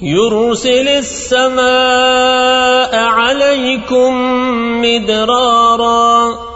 يرسل السماء عليكم مدرارا.